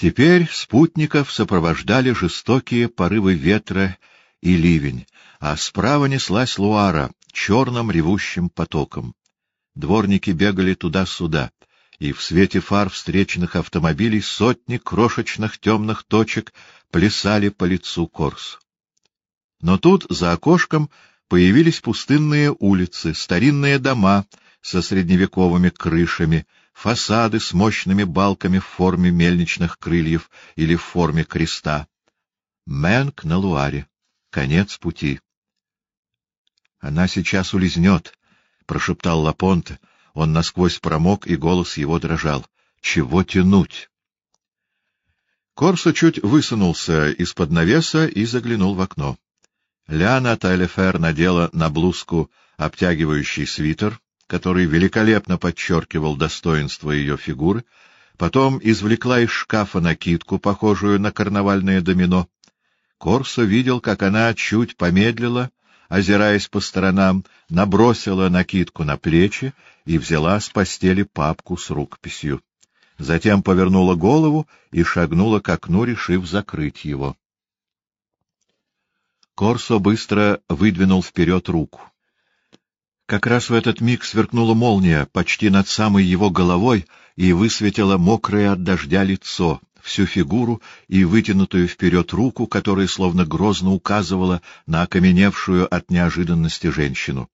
Теперь спутников сопровождали жестокие порывы ветра и ливень, а справа неслась Луара черным ревущим потоком. Дворники бегали туда-сюда, и в свете фар встреченных автомобилей сотни крошечных темных точек плясали по лицу Корс. Но тут, за окошком, появились пустынные улицы, старинные дома со средневековыми крышами — фасады с мощными балками в форме мельничных крыльев или в форме креста. Мэнк на Луаре. Конец пути. — Она сейчас улизнет, — прошептал Лапонте. Он насквозь промок, и голос его дрожал. — Чего тянуть? Корсо чуть высунулся из-под навеса и заглянул в окно. Ляна Тайлефер надела на блузку обтягивающий свитер, который великолепно подчеркивал достоинство ее фигуры, потом извлекла из шкафа накидку, похожую на карнавальное домино. Корсо видел, как она чуть помедлила, озираясь по сторонам, набросила накидку на плечи и взяла с постели папку с рукописью. Затем повернула голову и шагнула к окну, решив закрыть его. Корсо быстро выдвинул вперед руку. Как раз в этот миг сверкнула молния почти над самой его головой и высветила мокрое от дождя лицо, всю фигуру и вытянутую вперед руку, которая словно грозно указывала на окаменевшую от неожиданности женщину.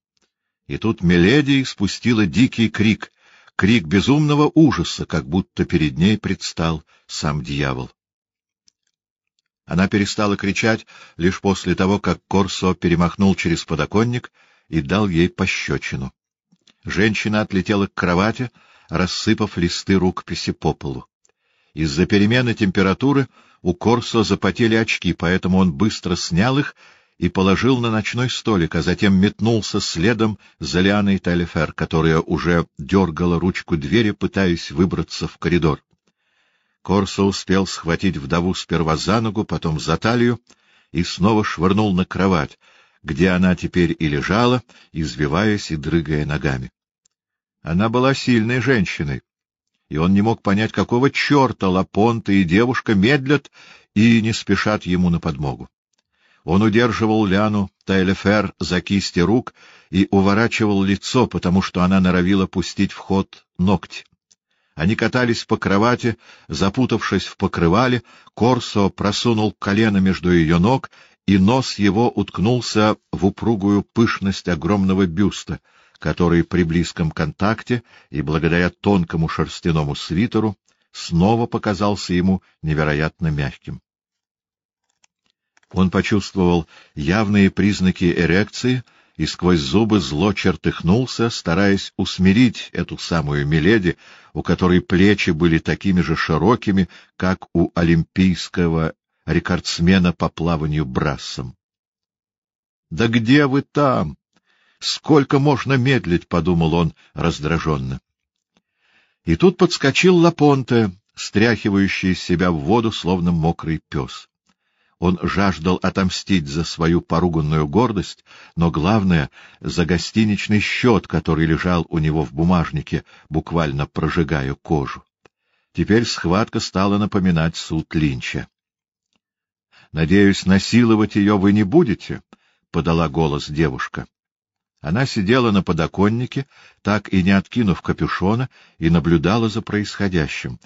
И тут Меледий спустила дикий крик, крик безумного ужаса, как будто перед ней предстал сам дьявол. Она перестала кричать лишь после того, как Корсо перемахнул через подоконник — и дал ей пощечину. Женщина отлетела к кровати, рассыпав листы рукописи по полу. Из-за перемены температуры у Корсо запотели очки, поэтому он быстро снял их и положил на ночной столик, а затем метнулся следом за Лианой Телефер, которая уже дергала ручку двери, пытаясь выбраться в коридор. Корсо успел схватить вдову сперва за ногу, потом за талию и снова швырнул на кровать, где она теперь и лежала, извиваясь и дрыгая ногами. Она была сильной женщиной, и он не мог понять, какого черта Лапонта и девушка медлят и не спешат ему на подмогу. Он удерживал Ляну Тайлефер за кисти рук и уворачивал лицо, потому что она норовила пустить в ход ногти. Они катались по кровати, запутавшись в покрывале, Корсо просунул колено между ее ног и нос его уткнулся в упругую пышность огромного бюста, который при близком контакте и благодаря тонкому шерстяному свитеру снова показался ему невероятно мягким. Он почувствовал явные признаки эрекции и сквозь зубы зло чертыхнулся, стараясь усмирить эту самую Миледи, у которой плечи были такими же широкими, как у олимпийского рекордсмена по плаванию брассом. — Да где вы там? Сколько можно медлить? — подумал он раздраженно. И тут подскочил Лапонте, стряхивающий из себя в воду, словно мокрый пес. Он жаждал отомстить за свою поруганную гордость, но главное — за гостиничный счет, который лежал у него в бумажнике, буквально прожигая кожу. Теперь схватка стала напоминать суд Линча. Надеюсь, насиловать ее вы не будете? — подала голос девушка. Она сидела на подоконнике, так и не откинув капюшона, и наблюдала за происходящим.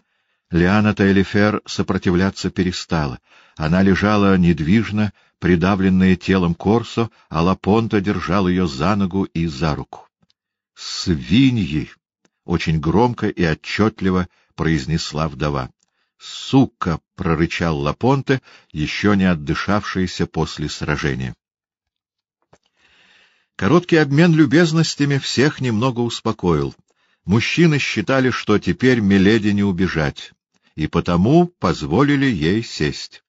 Лиана Тейлифер сопротивляться перестала. Она лежала недвижно, придавленная телом Корсо, а Лапонта держал ее за ногу и за руку. «Свиньи!» — очень громко и отчетливо произнесла вдова. «Сука!» — прорычал Лапонте, еще не отдышавшийся после сражения. Короткий обмен любезностями всех немного успокоил. Мужчины считали, что теперь Миледи не убежать, и потому позволили ей сесть.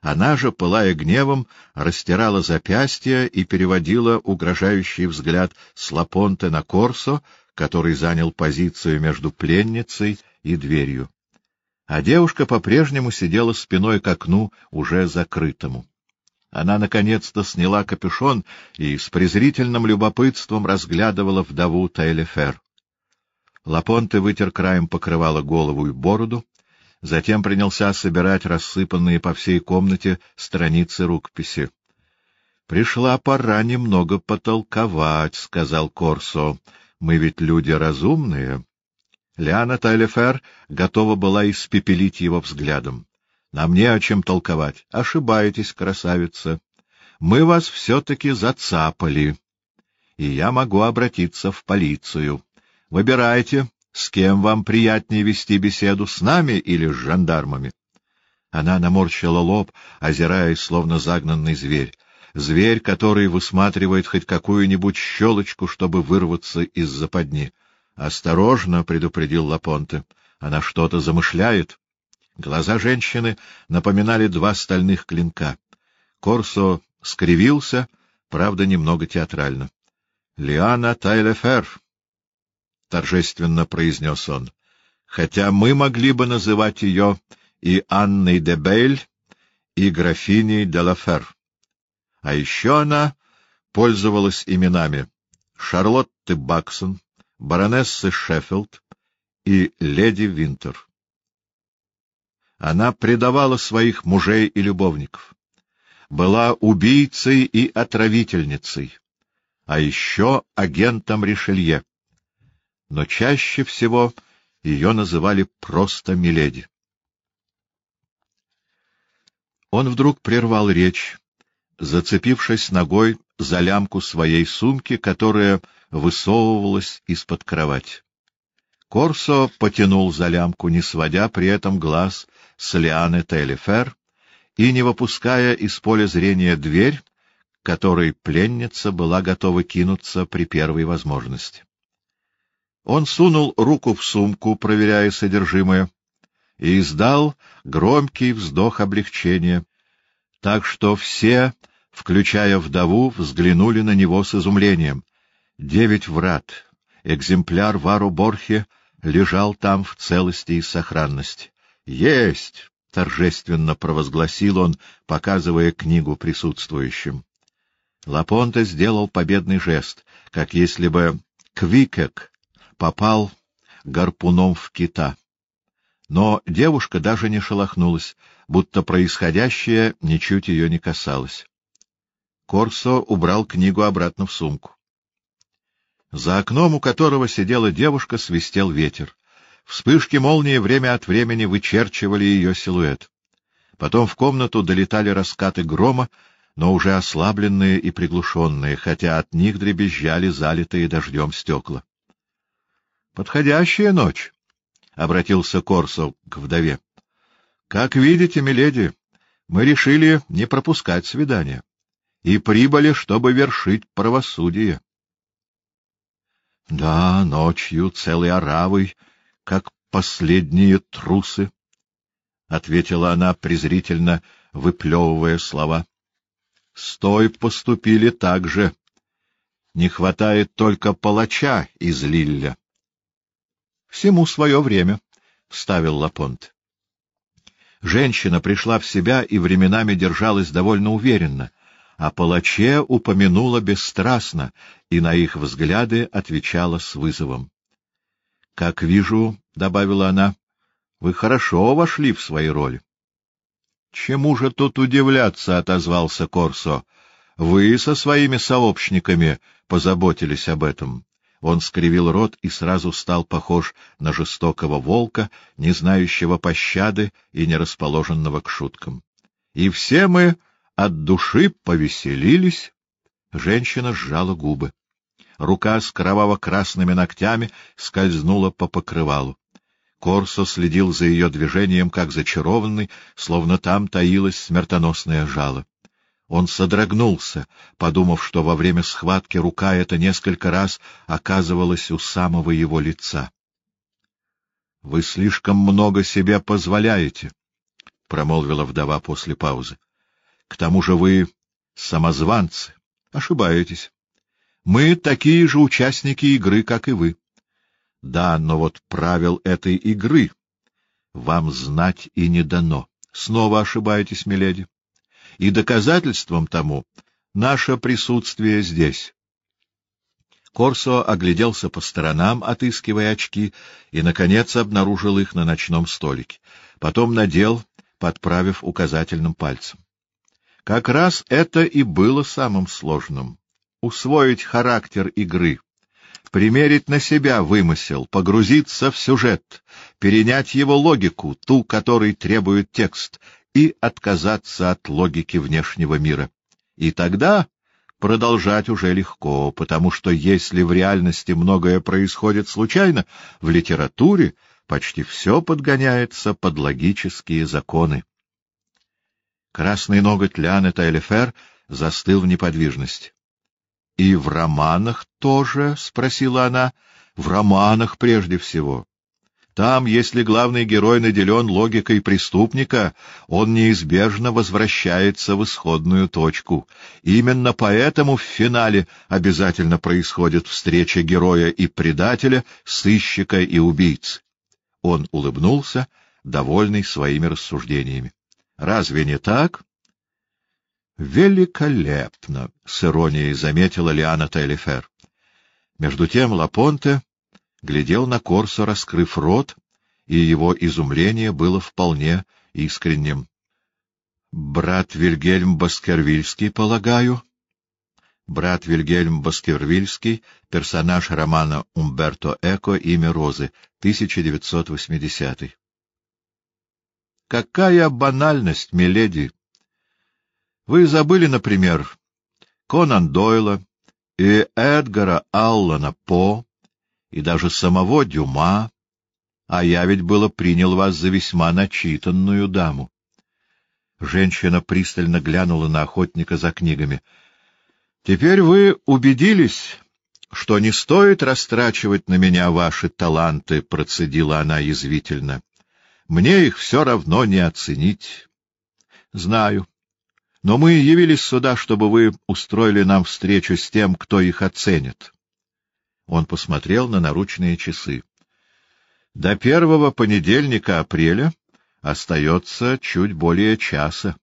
Она же, пылая гневом, растирала запястья и переводила угрожающий взгляд с Лапонте на Корсо, который занял позицию между пленницей и дверью а девушка по-прежнему сидела спиной к окну, уже закрытому. Она наконец-то сняла капюшон и с презрительным любопытством разглядывала вдову Тейлефер. Лапонте вытер краем покрывала голову и бороду, Затем принялся собирать рассыпанные по всей комнате страницы рукописи. — Пришла пора немного потолковать, — сказал Корсо. — Мы ведь люди разумные. Лиана Тайлефер готова была испепелить его взглядом. — Нам не о чем толковать. Ошибаетесь, красавица. Мы вас все-таки зацапали, и я могу обратиться в полицию. Выбирайте, с кем вам приятнее вести беседу, с нами или с жандармами? Она наморщила лоб, озираясь, словно загнанный зверь. Зверь, который высматривает хоть какую-нибудь щелочку, чтобы вырваться из западни. «Осторожно!» — предупредил Лапонте. «Она что-то замышляет». Глаза женщины напоминали два стальных клинка. Корсо скривился, правда, немного театрально. — Лиана Тайлефер, — торжественно произнес он, — хотя мы могли бы называть ее и Анной де Бейль, и графиней де Лафер. А еще она пользовалась именами Шарлотты Баксон, баронессы Шеффилд и леди Винтер. Она предавала своих мужей и любовников, была убийцей и отравительницей, а еще агентом Ришелье но чаще всего ее называли просто Миледи. Он вдруг прервал речь, зацепившись ногой за лямку своей сумки, которая высовывалась из-под кровати. Корсо потянул за лямку, не сводя при этом глаз с Лианы Телефер и не выпуская из поля зрения дверь, которой пленница была готова кинуться при первой возможности. Он сунул руку в сумку, проверяя содержимое, и издал громкий вздох облегчения, так что все, включая вдову, взглянули на него с изумлением. Девять врат, экземпляр Вару Борхе, лежал там в целости и сохранности. «Есть!» — торжественно провозгласил он, показывая книгу присутствующим. Лапонте сделал победный жест, как если бы Квикек попал гарпуном в кита. Но девушка даже не шелохнулась, будто происходящее ничуть ее не касалось. Корсо убрал книгу обратно в сумку. За окном, у которого сидела девушка, свистел ветер. Вспышки молнии время от времени вычерчивали ее силуэт. Потом в комнату долетали раскаты грома, но уже ослабленные и приглушенные, хотя от них дребезжали залитые дождем стекла. Подходящая ночь, — обратился Корсо к вдове. — Как видите, миледи, мы решили не пропускать свидание и прибыли, чтобы вершить правосудие. — Да, ночью целой оравой, как последние трусы, — ответила она презрительно, выплевывая слова. — Стой поступили так же. Не хватает только палача из Лилля. — Всему свое время, — вставил Лапонт. Женщина пришла в себя и временами держалась довольно уверенно, а палаче упомянула бесстрастно и на их взгляды отвечала с вызовом. — Как вижу, — добавила она, — вы хорошо вошли в свои роли. — Чему же тут удивляться, — отозвался Корсо. — Вы со своими сообщниками позаботились об этом. Он скривил рот и сразу стал похож на жестокого волка, не знающего пощады и не расположенного к шуткам. И все мы от души повеселились. Женщина сжала губы. Рука с кроваво-красными ногтями скользнула по покрывалу. Корсо следил за ее движением, как зачарованный, словно там таилась смертоносная жало. Он содрогнулся, подумав, что во время схватки рука эта несколько раз оказывалась у самого его лица. — Вы слишком много себе позволяете, — промолвила вдова после паузы. — К тому же вы самозванцы. Ошибаетесь. Мы такие же участники игры, как и вы. Да, но вот правил этой игры вам знать и не дано. Снова ошибаетесь, миледи и доказательством тому наше присутствие здесь. Корсо огляделся по сторонам, отыскивая очки, и, наконец, обнаружил их на ночном столике. Потом надел, подправив указательным пальцем. Как раз это и было самым сложным — усвоить характер игры, примерить на себя вымысел, погрузиться в сюжет, перенять его логику, ту, которой требует текст, и отказаться от логики внешнего мира. И тогда продолжать уже легко, потому что если в реальности многое происходит случайно, в литературе почти все подгоняется под логические законы. Красный ноготь Ляны Тайлефер застыл в неподвижности. — И в романах тоже? — спросила она. — В романах прежде всего. Там, если главный герой наделен логикой преступника, он неизбежно возвращается в исходную точку. Именно поэтому в финале обязательно происходит встреча героя и предателя, сыщика и убийцы. Он улыбнулся, довольный своими рассуждениями. — Разве не так? — Великолепно! — с иронией заметила Лиана Тейлифер. Между тем Лапонте глядел на Корсо, раскрыв рот, и его изумление было вполне искренним. — Брат Вильгельм Баскервильский, полагаю? Брат Вильгельм Баскервильский, персонаж романа Умберто Эко «Имя Розы», 1980. Какая банальность, миледи! Вы забыли, например, Конан Дойла и Эдгара Аллана По, и даже самого Дюма, а я ведь было принял вас за весьма начитанную даму. Женщина пристально глянула на охотника за книгами. — Теперь вы убедились, что не стоит растрачивать на меня ваши таланты, — процедила она язвительно. — Мне их все равно не оценить. — Знаю. Но мы явились сюда, чтобы вы устроили нам встречу с тем, кто их оценит. Он посмотрел на наручные часы. До первого понедельника апреля остается чуть более часа.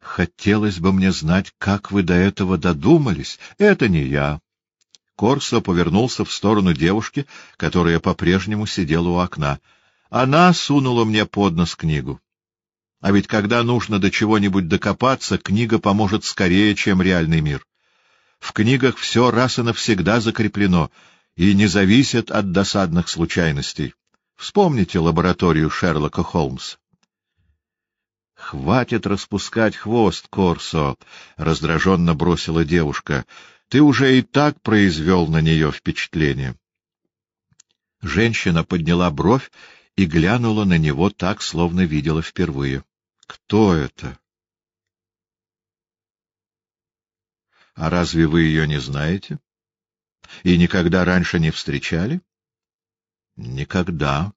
Хотелось бы мне знать, как вы до этого додумались. Это не я. Корсо повернулся в сторону девушки, которая по-прежнему сидела у окна. Она сунула мне под нос книгу. А ведь когда нужно до чего-нибудь докопаться, книга поможет скорее, чем реальный мир. В книгах все раз и навсегда закреплено и не зависит от досадных случайностей. Вспомните лабораторию Шерлока Холмса. — Хватит распускать хвост, Корсо! — раздраженно бросила девушка. — Ты уже и так произвел на нее впечатление. Женщина подняла бровь и глянула на него так, словно видела впервые. — Кто это? А разве вы ее не знаете? И никогда раньше не встречали? Никогда.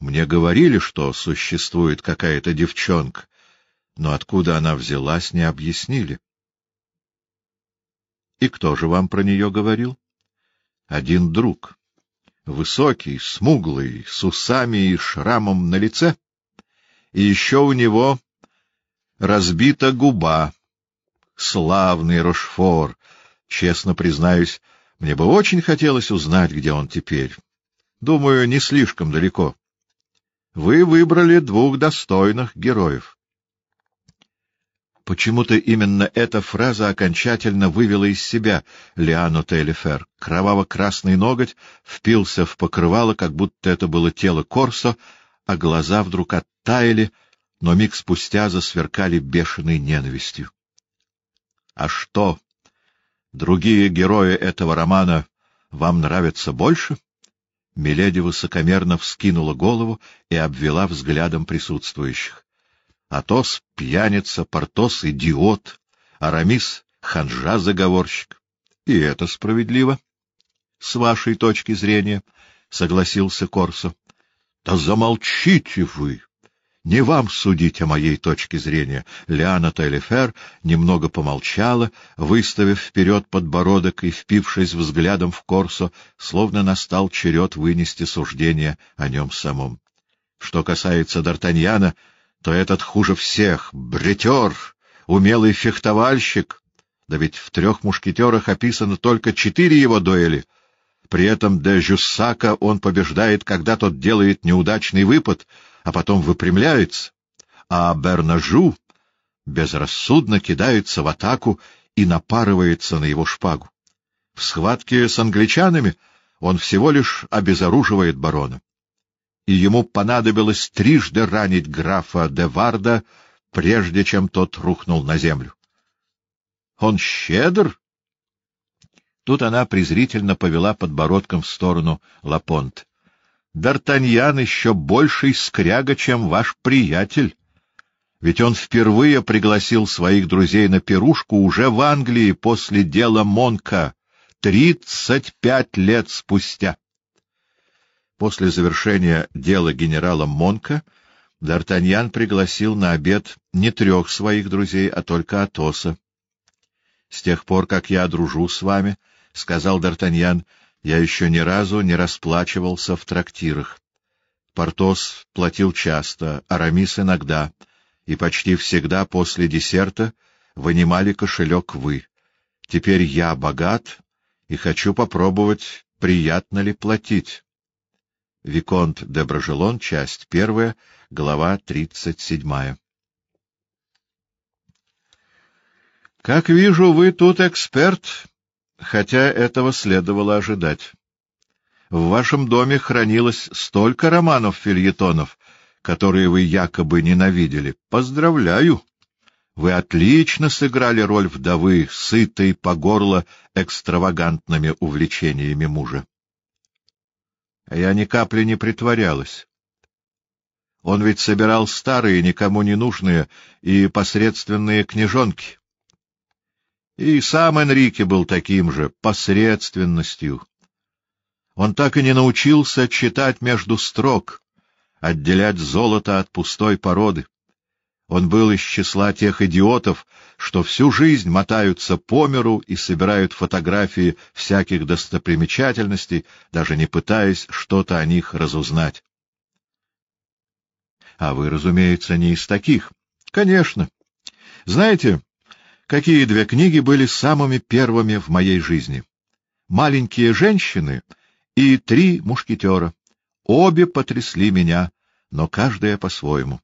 Мне говорили, что существует какая-то девчонка, но откуда она взялась, не объяснили. И кто же вам про нее говорил? Один друг. Высокий, смуглый, с усами и шрамом на лице. И еще у него разбита губа, славный Рошфор. Честно признаюсь, мне бы очень хотелось узнать, где он теперь. Думаю, не слишком далеко. Вы выбрали двух достойных героев. Почему-то именно эта фраза окончательно вывела из себя Лиану Тейлифер. Кроваво-красный ноготь впился в покрывало, как будто это было тело Корсо, а глаза вдруг оттаяли, но миг спустя засверкали бешеной ненавистью. А что, другие герои этого романа вам нравятся больше? Миледи высокомерно вскинула голову и обвела взглядом присутствующих. Атос — пьяница, Портос — идиот, Арамис — ханжа-заговорщик. И это справедливо. С вашей точки зрения, — согласился Корсо. — Да замолчите вы! Не вам судить о моей точке зрения. Лиана Тейлифер немного помолчала, выставив вперед подбородок и впившись взглядом в Корсо, словно настал черед вынести суждение о нем самом. Что касается Д'Артаньяна, то этот хуже всех, бретер, умелый фехтовальщик. Да ведь в трех мушкетерах описано только четыре его дуэли. При этом де Жюссака он побеждает, когда тот делает неудачный выпад, а потом выпрямляется. А Бернажу безрассудно кидается в атаку и напарывается на его шпагу. В схватке с англичанами он всего лишь обезоруживает барона. И ему понадобилось трижды ранить графа де Варда, прежде чем тот рухнул на землю. Он щедр? Тут она презрительно повела подбородком в сторону Лапонт. Д'Артаньян еще больший скряга, чем ваш приятель. Ведь он впервые пригласил своих друзей на пирушку уже в Англии после дела Монка, тридцать пять лет спустя. После завершения дела генерала Монка Д'Артаньян пригласил на обед не трех своих друзей, а только Атоса. — С тех пор, как я дружу с вами, — сказал Д'Артаньян, — я еще ни разу не расплачивался в трактирах. Портос платил часто, Арамис иногда, и почти всегда после десерта вынимали кошелек вы. Теперь я богат и хочу попробовать, приятно ли платить. Виконт де Брожелон, часть первая, глава тридцать седьмая. Как вижу, вы тут эксперт, хотя этого следовало ожидать. В вашем доме хранилось столько романов-фильетонов, которые вы якобы ненавидели. Поздравляю! Вы отлично сыграли роль вдовы, сытой по горло экстравагантными увлечениями мужа. А я ни капли не притворялась. Он ведь собирал старые, никому не нужные и посредственные книжонки. И сам Энрике был таким же, посредственностью. Он так и не научился читать между строк, отделять золото от пустой породы. Он был из числа тех идиотов, что всю жизнь мотаются по миру и собирают фотографии всяких достопримечательностей, даже не пытаясь что-то о них разузнать. А вы, разумеется, не из таких. Конечно. Знаете, какие две книги были самыми первыми в моей жизни? «Маленькие женщины» и «Три мушкетера». Обе потрясли меня, но каждая по-своему.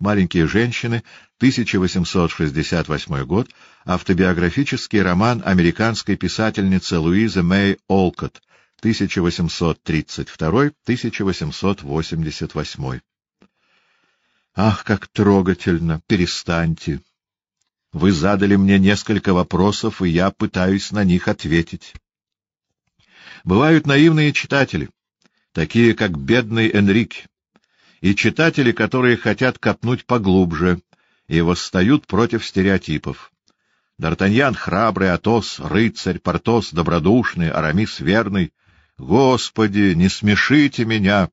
«Маленькие женщины», 1868 год, автобиографический роман американской писательницы Луизы Мэй Олкотт, 1832-1888. Ах, как трогательно! Перестаньте! Вы задали мне несколько вопросов, и я пытаюсь на них ответить. Бывают наивные читатели, такие как бедный Энрике, и читатели, которые хотят копнуть поглубже и восстают против стереотипов. Д'Артаньян храбрый, Атос — рыцарь, Портос — добродушный, Арамис — верный. Господи, не смешите меня!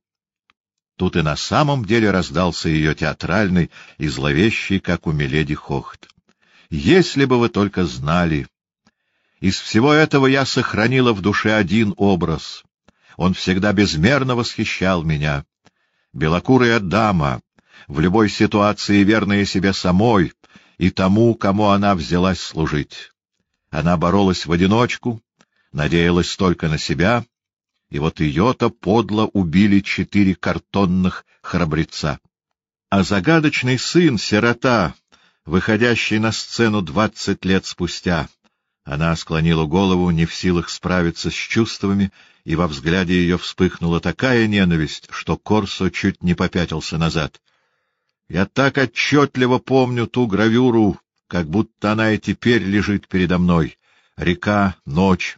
Тут и на самом деле раздался ее театральный и зловещий, как у Миледи, хохот. Если бы вы только знали! Из всего этого я сохранила в душе один образ. Он всегда безмерно восхищал меня белокурая дама, в любой ситуации верная себе самой и тому, кому она взялась служить. Она боролась в одиночку, надеялась только на себя, и вот ее-то подло убили четыре картонных храбреца. А загадочный сын, сирота, выходящий на сцену двадцать лет спустя, она склонила голову, не в силах справиться с чувствами, и во взгляде ее вспыхнула такая ненависть, что Корсо чуть не попятился назад. Я так отчетливо помню ту гравюру, как будто она и теперь лежит передо мной. Река, ночь.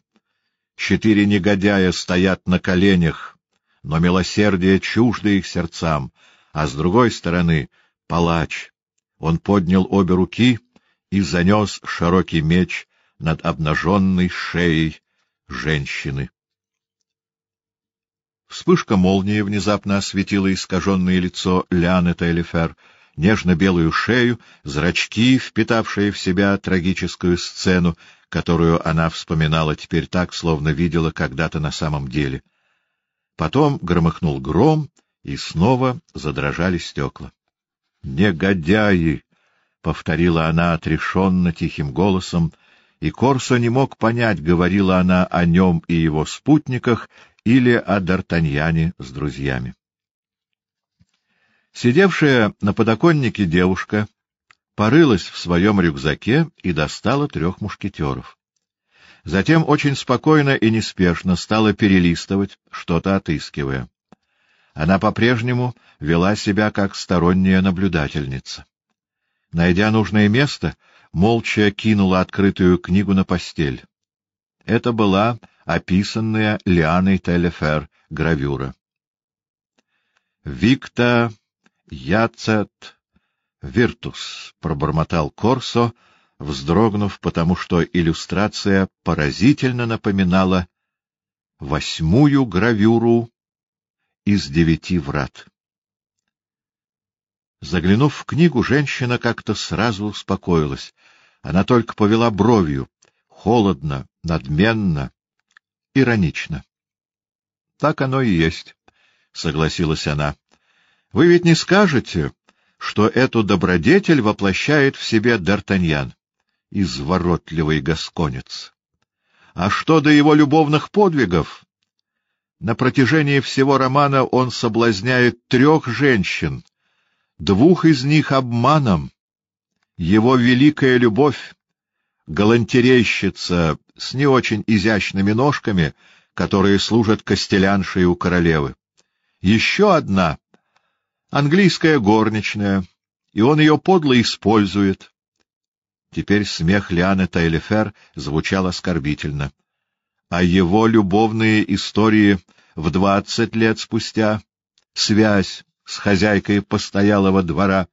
Четыре негодяя стоят на коленях, но милосердие чуждо их сердцам, а с другой стороны — палач. Он поднял обе руки и занес широкий меч над обнаженной шеей женщины. Вспышка молнии внезапно осветила искаженное лицо Лианы Тейлифер, нежно-белую шею, зрачки, впитавшие в себя трагическую сцену, которую она вспоминала теперь так, словно видела когда-то на самом деле. Потом громыхнул гром, и снова задрожали стекла. «Негодяи!» — повторила она отрешенно, тихим голосом, и Корсо не мог понять, говорила она о нем и его спутниках или о Д'Артаньяне с друзьями. Сидевшая на подоконнике девушка порылась в своем рюкзаке и достала трех мушкетеров. Затем очень спокойно и неспешно стала перелистывать, что-то отыскивая. Она по-прежнему вела себя как сторонняя наблюдательница. Найдя нужное место, молча кинула открытую книгу на постель. Это была описанная Лианой Телефер гравюра. «Викта Яцет Виртус», — пробормотал Корсо, вздрогнув, потому что иллюстрация поразительно напоминала восьмую гравюру из девяти врат. Заглянув в книгу, женщина как-то сразу успокоилась. Она только повела бровью, холодно, надменно, иронично. — Так оно и есть, — согласилась она. — Вы ведь не скажете, что эту добродетель воплощает в себе Д'Артаньян, изворотливый гасконец. А что до его любовных подвигов? На протяжении всего романа он соблазняет трех женщин, двух из них обманом. Его великая любовь, галантерейщица с не очень изящными ножками, которые служат костеляншей у королевы. Еще одна — английская горничная, и он ее подло использует. Теперь смех Лианы Тайлефер звучал оскорбительно. А его любовные истории в двадцать лет спустя, связь с хозяйкой постоялого двора,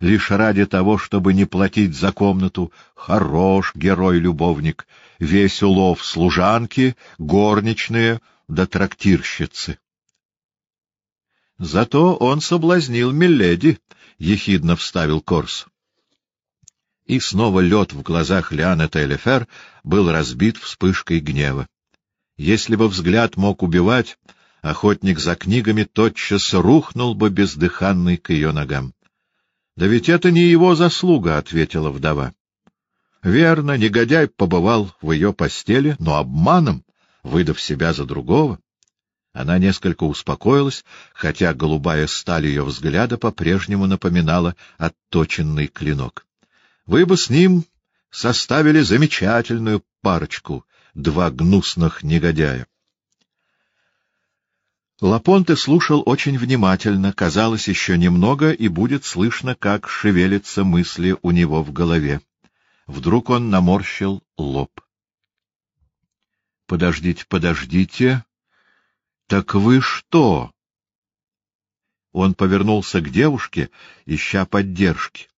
лишь ради того, чтобы не платить за комнату, хорош герой-любовник, весь улов служанки, горничные да трактирщицы. Зато он соблазнил Миледи, — ехидно вставил Корс. И снова лед в глазах Лианы Тейлефер был разбит вспышкой гнева. Если бы взгляд мог убивать, охотник за книгами тотчас рухнул бы бездыханный к ее ногам. — Да ведь это не его заслуга, — ответила вдова. — Верно, негодяй побывал в ее постели, но обманом, выдав себя за другого. Она несколько успокоилась, хотя голубая сталь ее взгляда по-прежнему напоминала отточенный клинок. — Вы бы с ним составили замечательную парочку, два гнусных негодяя. Лапонте слушал очень внимательно, казалось, еще немного, и будет слышно, как шевелятся мысли у него в голове. Вдруг он наморщил лоб. — Подождите, подождите. Так вы что? Он повернулся к девушке, ища поддержки.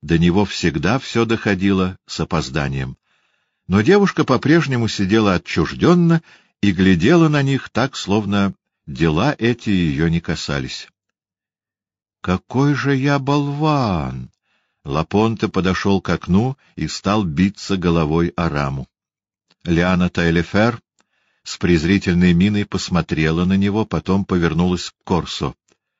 До него всегда все доходило с опозданием. Но девушка по-прежнему сидела отчужденно и глядела на них так, словно Дела эти ее не касались. «Какой же я болван!» Лапонте подошел к окну и стал биться головой о раму. Лиана Тайлефер с презрительной миной посмотрела на него, потом повернулась к Корсо.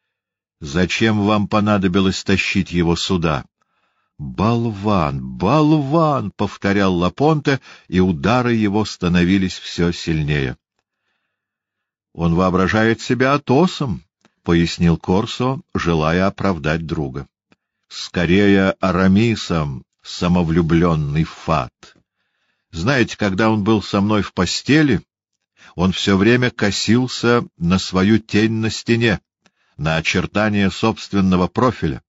— Зачем вам понадобилось тащить его сюда? — Болван, болван! — повторял Лапонте, и удары его становились все сильнее. Он воображает себя Атосом, — пояснил Корсо, желая оправдать друга. — Скорее Арамисом, самовлюбленный фат. Знаете, когда он был со мной в постели, он все время косился на свою тень на стене, на очертания собственного профиля.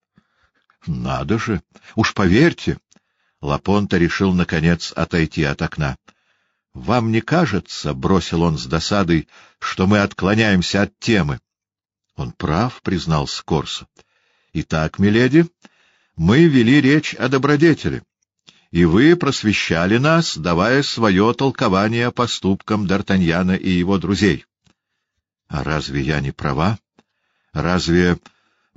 Надо же! Уж поверьте! Лапонта решил, наконец, отойти от окна. — Вам не кажется, — бросил он с досадой, — что мы отклоняемся от темы? — Он прав, — признал Скорсо. — Итак, миледи, мы вели речь о добродетели, и вы просвещали нас, давая свое толкование поступкам Д'Артаньяна и его друзей. — А разве я не права? Разве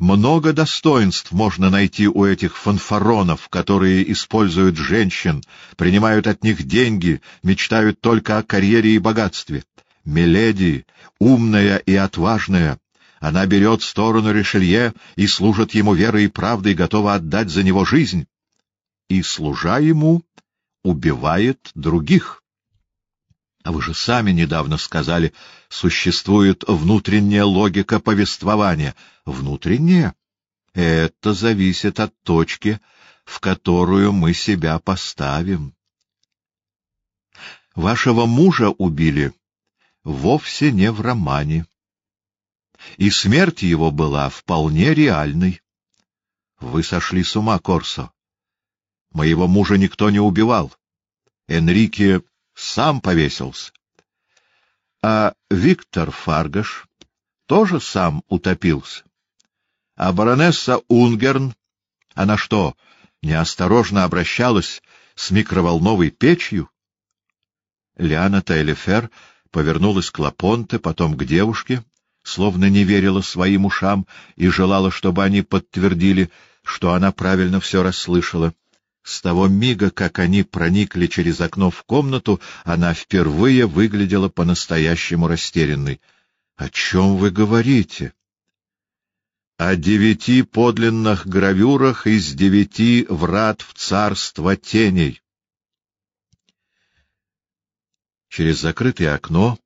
много достоинств можно найти у этих фанфаронов, которые используют женщин, принимают от них деньги, мечтают только о карьере и богатстве. Миледи, умная и отважная, она берет сторону Ришелье и служит ему верой и правдой, готова отдать за него жизнь. И, служа ему, убивает других. А вы же сами недавно сказали, существует внутренняя логика повествования. Внутренняя? Это зависит от точки, в которую мы себя поставим. Вашего мужа убили вовсе не в романе. И смерть его была вполне реальной. Вы сошли с ума, Корсо. Моего мужа никто не убивал. Энрике сам повесился. А Виктор Фаргаш тоже сам утопился. А баронесса Унгерн, она что, неосторожно обращалась с микроволновой печью? Лиана Тайлефер повернулась к Лапонте, потом к девушке, словно не верила своим ушам и желала, чтобы они подтвердили, что она правильно все расслышала. С того мига, как они проникли через окно в комнату, она впервые выглядела по-настоящему растерянной. — О чем вы говорите? — О девяти подлинных гравюрах из девяти врат в царство теней. Через закрытое окно,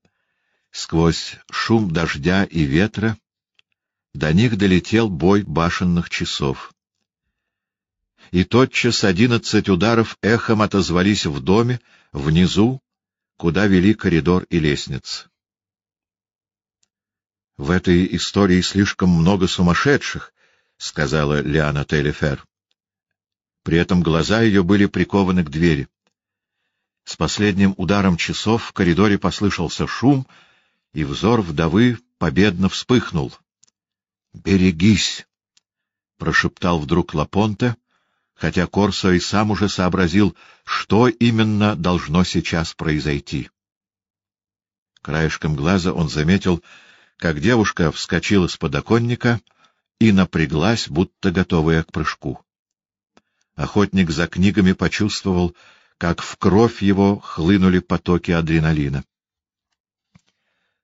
сквозь шум дождя и ветра, до них долетел бой башенных часов и тотчас одиннадцать ударов эхом отозвались в доме, внизу, куда вели коридор и лестница. — В этой истории слишком много сумасшедших, — сказала Лиана Телефер. При этом глаза ее были прикованы к двери. С последним ударом часов в коридоре послышался шум, и взор вдовы победно вспыхнул. — Берегись! — прошептал вдруг Лапонте, хотя Корсо и сам уже сообразил, что именно должно сейчас произойти. Краешком глаза он заметил, как девушка вскочила с подоконника и напряглась, будто готовая к прыжку. Охотник за книгами почувствовал, как в кровь его хлынули потоки адреналина.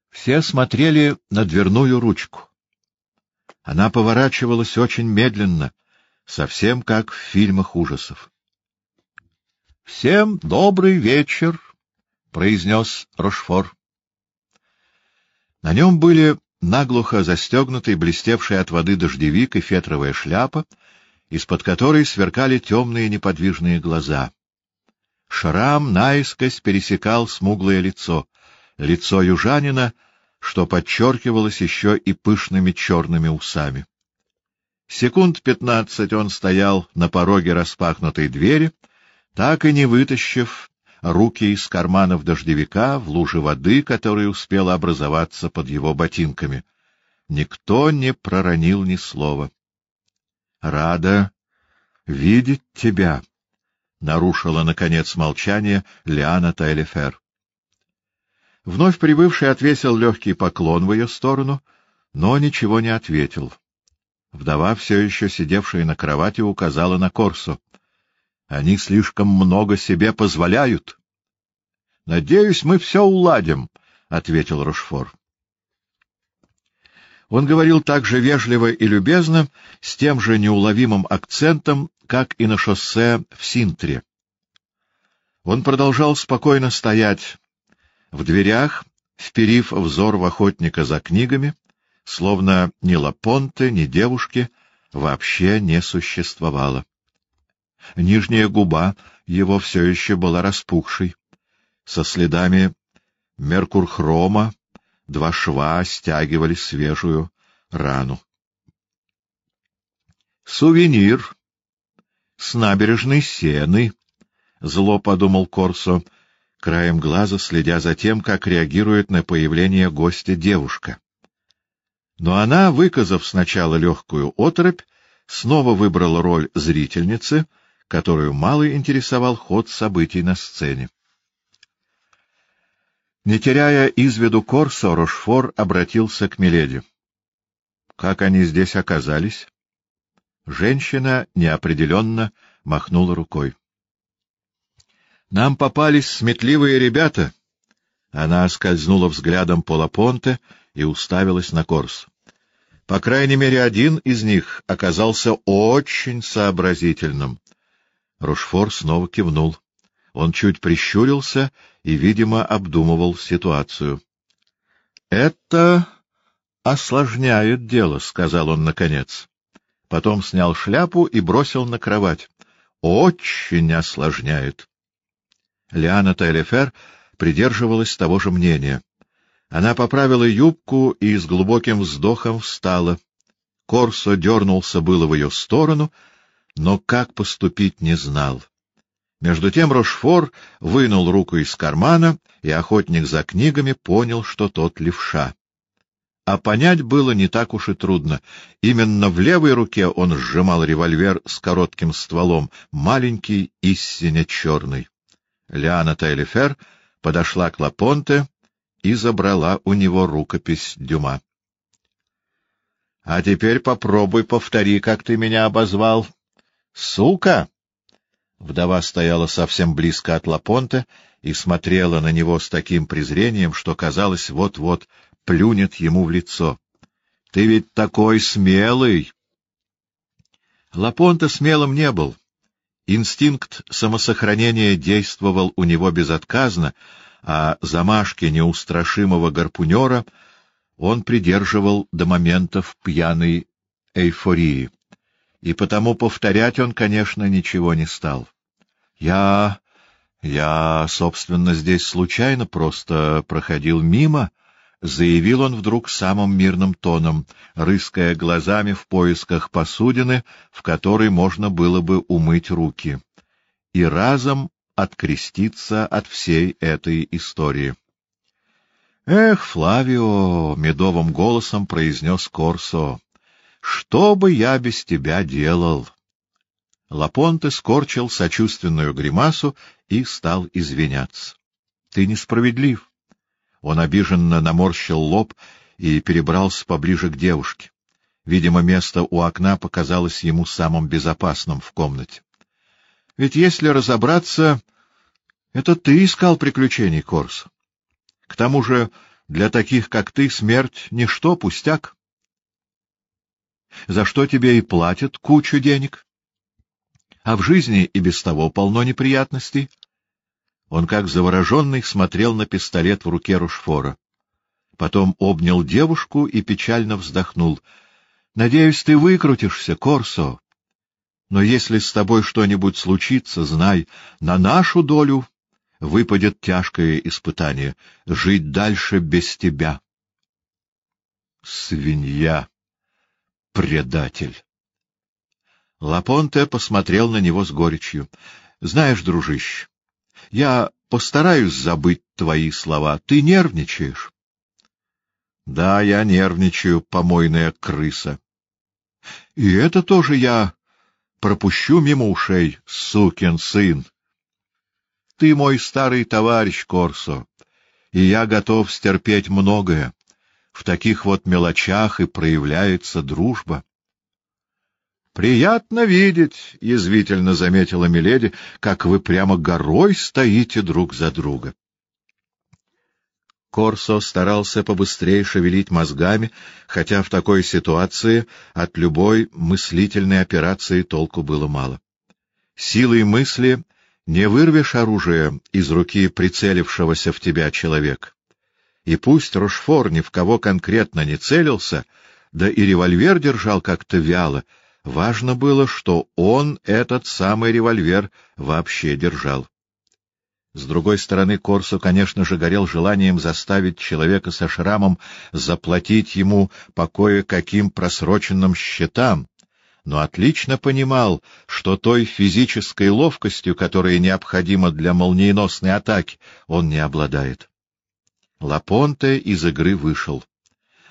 Все смотрели на дверную ручку. Она поворачивалась очень медленно, совсем как в фильмах ужасов. — Всем добрый вечер, — произнес Рошфор. На нем были наглухо застегнутый, блестевший от воды дождевик и фетровая шляпа, из-под которой сверкали темные неподвижные глаза. Шрам наискось пересекал смуглое лицо, лицо южанина, что подчеркивалось еще и пышными черными усами. Секунд пятнадцать он стоял на пороге распахнутой двери, так и не вытащив руки из карманов дождевика в луже воды, которая успела образоваться под его ботинками. Никто не проронил ни слова. — Рада видеть тебя, — нарушила, наконец, молчание Лиана Тайлефер. Вновь прибывший отвесил легкий поклон в ее сторону, но ничего не ответил. Вдова, все еще сидевшая на кровати, указала на Корсо. — Они слишком много себе позволяют. — Надеюсь, мы все уладим, — ответил Рошфор. Он говорил так же вежливо и любезно, с тем же неуловимым акцентом, как и на шоссе в Синтре. Он продолжал спокойно стоять в дверях, вперив взор в охотника за книгами, словно ни Лапонте, ни девушки вообще не существовало. Нижняя губа его все еще была распухшей, со следами меркурхрома два шва стягивали свежую рану. «Сувенир с набережной Сены», — зло подумал Корсо, краем глаза следя за тем, как реагирует на появление гостя девушка. Но она, выказав сначала легкую оторопь, снова выбрала роль зрительницы, которую мало интересовал ход событий на сцене. Не теряя из виду Корсо, Рошфор обратился к Миледи. — Как они здесь оказались? Женщина неопределенно махнула рукой. — Нам попались сметливые ребята. Она скользнула взглядом по Лапонте и уставилась на Корс. По крайней мере, один из них оказался очень сообразительным. Рушфор снова кивнул. Он чуть прищурился и, видимо, обдумывал ситуацию. — Это осложняет дело, — сказал он наконец. Потом снял шляпу и бросил на кровать. — Очень осложняет. Лиана Тайлефер придерживалась того же мнения. Она поправила юбку и с глубоким вздохом встала. Корсо дернулся было в ее сторону, но как поступить не знал. Между тем Рошфор вынул руку из кармана, и охотник за книгами понял, что тот левша. А понять было не так уж и трудно. Именно в левой руке он сжимал револьвер с коротким стволом, маленький и сине-черный. Лиана Тайлифер подошла к Лапонте и забрала у него рукопись Дюма. — А теперь попробуй повтори, как ты меня обозвал. — Сука! Вдова стояла совсем близко от Лапонте и смотрела на него с таким презрением, что, казалось, вот-вот плюнет ему в лицо. — Ты ведь такой смелый! Лапонте смелым не был. Инстинкт самосохранения действовал у него безотказно, а замашки неустрашимого гарпунера он придерживал до моментов пьяной эйфории и потому повторять он, конечно, ничего не стал. Я... я, собственно, здесь случайно просто проходил мимо, — заявил он вдруг самым мирным тоном, рыская глазами в поисках посудины, в которой можно было бы умыть руки, и разом откреститься от всей этой истории. — Эх, Флавио! — медовым голосом произнес Корсо. Что бы я без тебя делал? Лапонте скорчил сочувственную гримасу и стал извиняться. — Ты несправедлив. Он обиженно наморщил лоб и перебрался поближе к девушке. Видимо, место у окна показалось ему самым безопасным в комнате. — Ведь если разобраться, это ты искал приключений, Корс. К тому же для таких, как ты, смерть — ничто, пустяк за что тебе и платят кучу денег. А в жизни и без того полно неприятностей. Он, как завороженный, смотрел на пистолет в руке Рушфора. Потом обнял девушку и печально вздохнул. — Надеюсь, ты выкрутишься, Корсо. Но если с тобой что-нибудь случится, знай, на нашу долю выпадет тяжкое испытание — жить дальше без тебя. — Свинья! Предатель. Лапонте посмотрел на него с горечью. — Знаешь, дружище, я постараюсь забыть твои слова. Ты нервничаешь. — Да, я нервничаю, помойная крыса. — И это тоже я пропущу мимо ушей, сукин сын. Ты мой старый товарищ, Корсо, и я готов стерпеть многое. В таких вот мелочах и проявляется дружба. — Приятно видеть, — язвительно заметила Миледи, — как вы прямо горой стоите друг за друга. Корсо старался побыстрее шевелить мозгами, хотя в такой ситуации от любой мыслительной операции толку было мало. Силой мысли не вырвешь оружие из руки прицелившегося в тебя человека. И пусть Рошфор ни в кого конкретно не целился, да и револьвер держал как-то вяло, важно было, что он этот самый револьвер вообще держал. С другой стороны, Корсо, конечно же, горел желанием заставить человека со шрамом заплатить ему по кое-каким просроченным счетам, но отлично понимал, что той физической ловкостью, которая необходима для молниеносной атаки, он не обладает. Лапонте из игры вышел.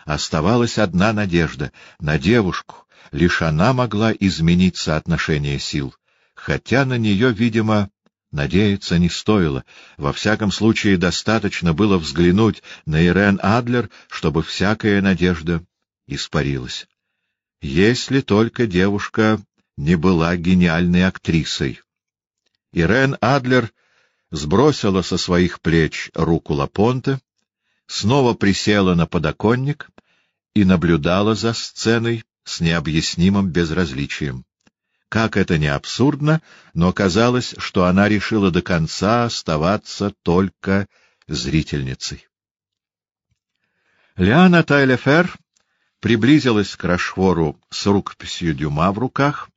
Оставалась одна надежда — на девушку. Лишь она могла изменить соотношение сил, хотя на нее, видимо, надеяться не стоило. Во всяком случае, достаточно было взглянуть на Ирен Адлер, чтобы всякая надежда испарилась. Если только девушка не была гениальной актрисой. Ирен Адлер сбросила со своих плеч руку Лапонте, снова присела на подоконник и наблюдала за сценой с необъяснимым безразличием. Как это не абсурдно, но казалось, что она решила до конца оставаться только зрительницей. Лиана Тайлефер приблизилась к Рашфору с рукописью Дюма в руках,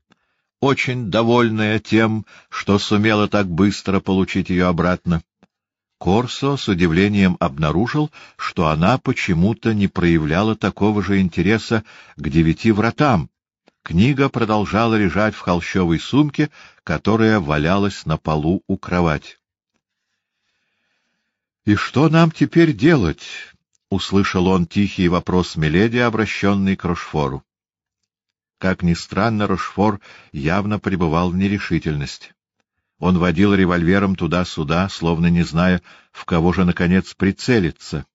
очень довольная тем, что сумела так быстро получить ее обратно. Корсо с удивлением обнаружил, что она почему-то не проявляла такого же интереса к девяти вратам, Книга продолжала лежать в холщовой сумке, которая валялась на полу у кровати. — И что нам теперь делать? — услышал он тихий вопрос Миледи, обращенный к Рошфору. Как ни странно, Рошфор явно пребывал в нерешительности. Он водил револьвером туда-сюда, словно не зная, в кого же, наконец, прицелиться.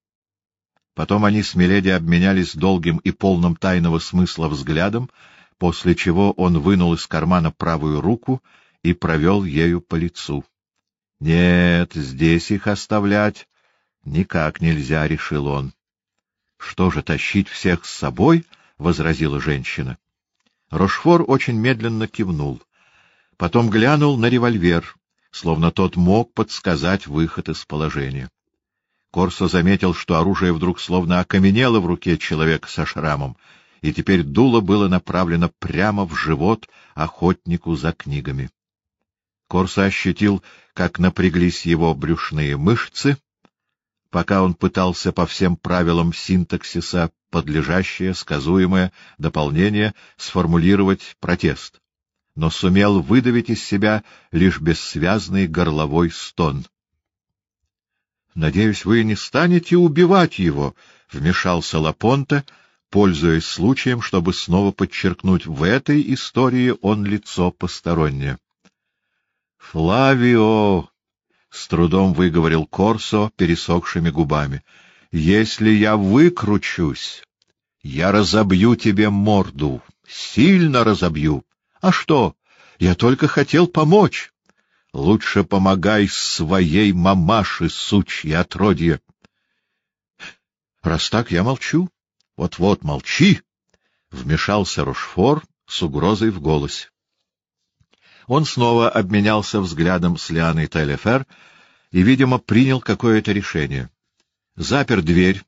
Потом они с Миледи обменялись долгим и полным тайного смысла взглядом, после чего он вынул из кармана правую руку и провел ею по лицу. — Нет, здесь их оставлять никак нельзя, — решил он. — Что же, тащить всех с собой? — возразила женщина. Рошфор очень медленно кивнул. Потом глянул на револьвер, словно тот мог подсказать выход из положения. Корсо заметил, что оружие вдруг словно окаменело в руке человека со шрамом, и теперь дуло было направлено прямо в живот охотнику за книгами. Корса ощутил, как напряглись его брюшные мышцы, пока он пытался по всем правилам синтаксиса подлежащее, сказуемое дополнение сформулировать протест, но сумел выдавить из себя лишь бессвязный горловой стон. — Надеюсь, вы не станете убивать его, — вмешался Лапонте, — пользуясь случаем, чтобы снова подчеркнуть, в этой истории он лицо постороннее. — Флавио! — с трудом выговорил Корсо пересохшими губами. — Если я выкручусь, я разобью тебе морду, сильно разобью. А что? Я только хотел помочь. Лучше помогай своей мамаше, сучье отродье. Раз так, я молчу. Вот-вот, молчи! — вмешался Рошфор с угрозой в голосе. Он снова обменялся взглядом с Лианой Телефер и, видимо, принял какое-то решение. Запер дверь,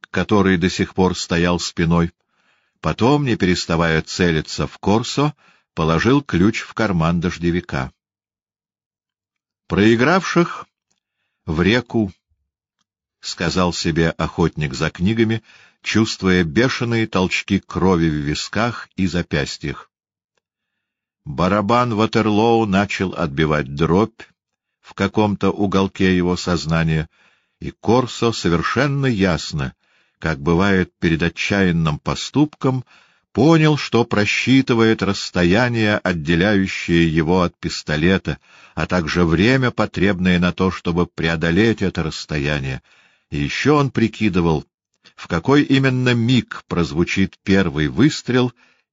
к которой до сих пор стоял спиной, потом, не переставая целиться в Корсо, положил ключ в карман дождевика. Проигравших в реку — сказал себе охотник за книгами, чувствуя бешеные толчки крови в висках и запястьях. Барабан Ватерлоу начал отбивать дробь в каком-то уголке его сознания, и Корсо совершенно ясно, как бывает перед отчаянным поступком, понял, что просчитывает расстояние, отделяющее его от пистолета, а также время, потребное на то, чтобы преодолеть это расстояние, и еще он прикидывал, в какой именно миг прозвучит первый выстрел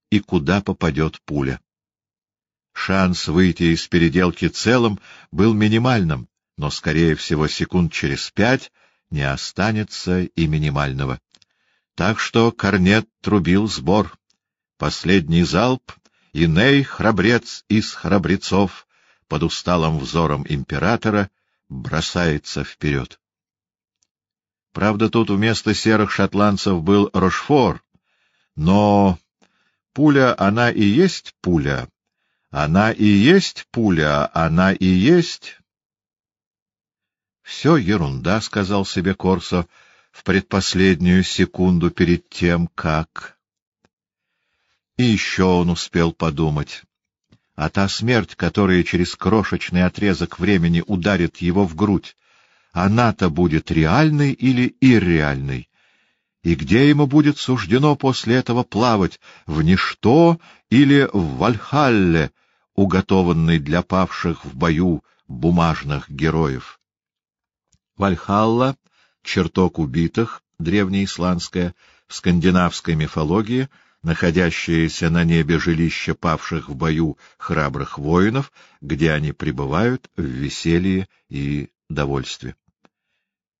и куда попадет пуля. Шанс выйти из переделки целым был минимальным, но, скорее всего, секунд через пять не останется и минимального. Так что корнет трубил сбор. Последний залп, и Ней, храбрец из храбрецов, под усталым взором императора, бросается вперед. Правда, тут вместо серых шотландцев был Рошфор, но пуля, она и есть пуля, она и есть пуля, она и есть... — Все ерунда, — сказал себе Корсо в предпоследнюю секунду перед тем, как... И еще он успел подумать. А та смерть, которая через крошечный отрезок времени ударит его в грудь, она-то будет реальной или ирреальной, и где ему будет суждено после этого плавать, в ничто или в Вальхалле, уготованной для павших в бою бумажных героев. Вальхалла — чертог убитых, древнеисландская, в скандинавской мифологии, находящееся на небе жилище павших в бою храбрых воинов, где они пребывают в веселье и довольстве.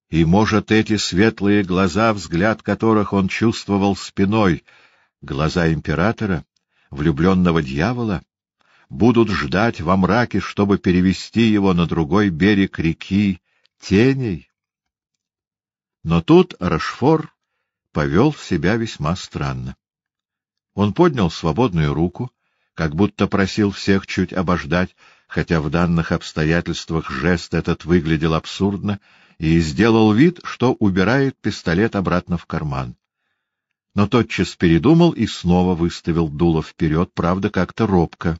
И, может, эти светлые глаза, взгляд которых он чувствовал спиной, глаза императора, влюбленного дьявола, будут ждать во мраке, чтобы перевести его на другой берег реки теней. Но тут Рашфор повел себя весьма странно. Он поднял свободную руку, как будто просил всех чуть обождать, хотя в данных обстоятельствах жест этот выглядел абсурдно, и сделал вид, что убирает пистолет обратно в карман. Но тотчас передумал и снова выставил дуло вперед, правда, как-то робко.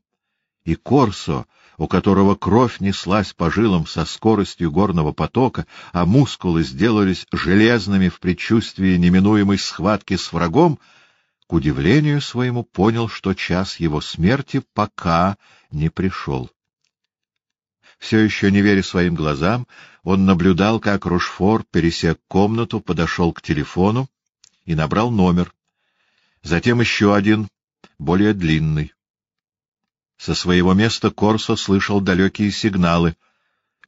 И Корсо, у которого кровь неслась по жилам со скоростью горного потока, а мускулы сделались железными в предчувствии неминуемой схватки с врагом, к удивлению своему понял, что час его смерти пока не пришел. Все еще не веря своим глазам, он наблюдал, как Рушфор пересек комнату, подошел к телефону и набрал номер. Затем еще один, более длинный. Со своего места Корсо слышал далекие сигналы.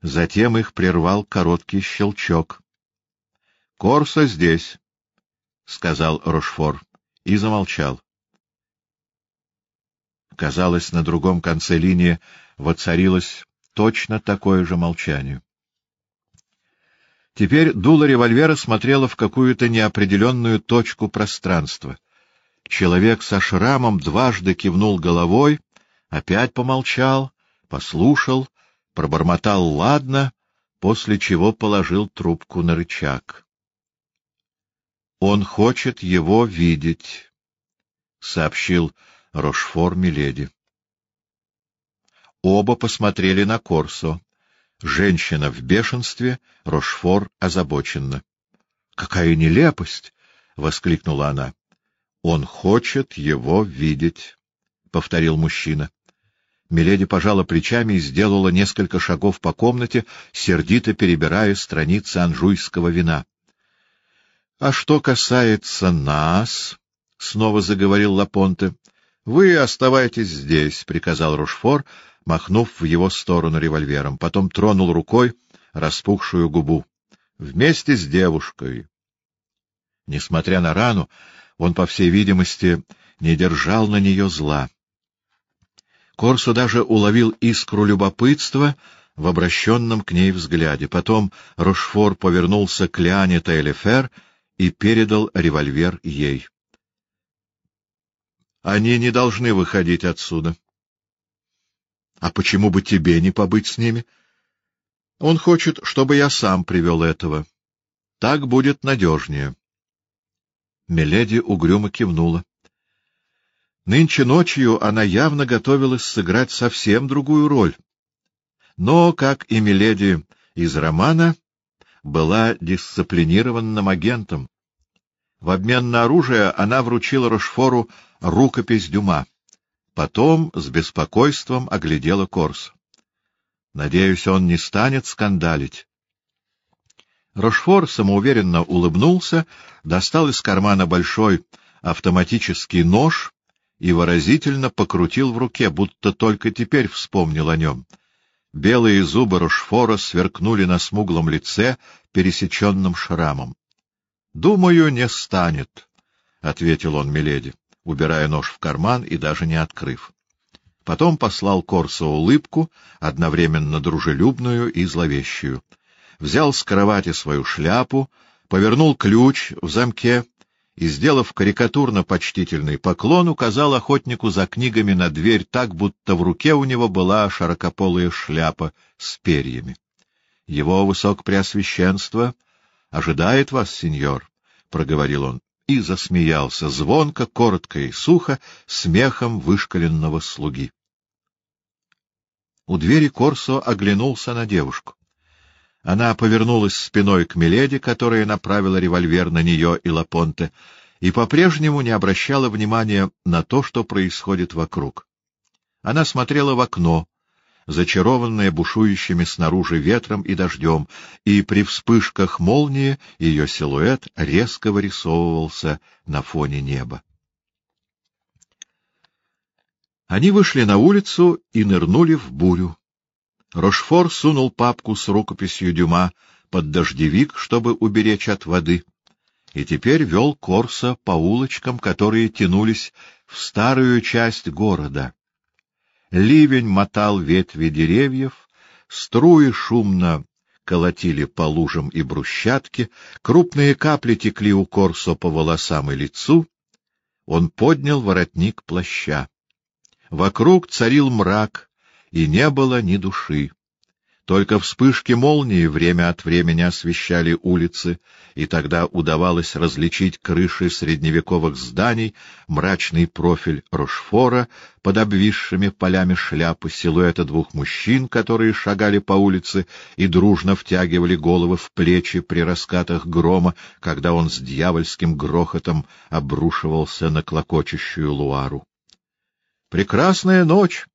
Затем их прервал короткий щелчок. — Корсо здесь, — сказал Рошфор и замолчал. Казалось, на другом конце линии воцарилось точно такое же молчание. Теперь дуло револьвера смотрело в какую-то неопределенную точку пространства. Человек со шрамом дважды кивнул головой, опять помолчал, послушал, пробормотал «ладно», после чего положил трубку на рычаг. «Он хочет его видеть», — сообщил Рошфор Миледи. Оба посмотрели на Корсо. Женщина в бешенстве, Рошфор озабоченно. — Какая нелепость! — воскликнула она. — Он хочет его видеть, — повторил мужчина. Миледи пожала плечами и сделала несколько шагов по комнате, сердито перебирая страницы анжуйского вина. — А что касается нас, — снова заговорил Лапонте, — вы оставайтесь здесь, — приказал Рушфор, махнув в его сторону револьвером. Потом тронул рукой распухшую губу. Вместе с девушкой. Несмотря на рану, он, по всей видимости, не держал на нее зла. Корсо даже уловил искру любопытства в обращенном к ней взгляде. Потом Рошфор повернулся к Лиане Тейлефер и передал револьвер ей. — Они не должны выходить отсюда. А почему бы тебе не побыть с ними? Он хочет, чтобы я сам привел этого. Так будет надежнее. Миледи угрюмо кивнула. Нынче ночью она явно готовилась сыграть совсем другую роль. Но, как и Миледи из романа, была дисциплинированным агентом. В обмен на оружие она вручила Рошфору рукопись Дюма. Потом с беспокойством оглядела Корс. Надеюсь, он не станет скандалить. Рошфор самоуверенно улыбнулся, достал из кармана большой автоматический нож и выразительно покрутил в руке, будто только теперь вспомнил о нем. Белые зубы Рошфора сверкнули на смуглом лице, пересеченным шрамом. — Думаю, не станет, — ответил он Миледи убирая нож в карман и даже не открыв. Потом послал Корсо улыбку, одновременно дружелюбную и зловещую. Взял с кровати свою шляпу, повернул ключ в замке и, сделав карикатурно-почтительный поклон, указал охотнику за книгами на дверь так, будто в руке у него была широкополая шляпа с перьями. — Его высокопреосвященство ожидает вас, сеньор, — проговорил он и засмеялся звонко, коротко и сухо, смехом вышкаленного слуги. У двери Корсо оглянулся на девушку. Она повернулась спиной к Миледи, которая направила револьвер на нее и Лапонте, и по-прежнему не обращала внимания на то, что происходит вокруг. Она смотрела в окно, зачарованная бушующими снаружи ветром и дождем, и при вспышках молнии ее силуэт резко вырисовывался на фоне неба. Они вышли на улицу и нырнули в бурю. Рошфор сунул папку с рукописью Дюма под дождевик, чтобы уберечь от воды, и теперь вел Корса по улочкам, которые тянулись в старую часть города. Ливень мотал ветви деревьев, струи шумно колотили по лужам и брусчатке, крупные капли текли у Корсо по волосам и лицу. Он поднял воротник плаща. Вокруг царил мрак, и не было ни души. Только вспышки молнии время от времени освещали улицы, и тогда удавалось различить крыши средневековых зданий, мрачный профиль Рошфора под обвисшими полями шляпы, силуэта двух мужчин, которые шагали по улице и дружно втягивали головы в плечи при раскатах грома, когда он с дьявольским грохотом обрушивался на клокочущую луару. «Прекрасная ночь!» —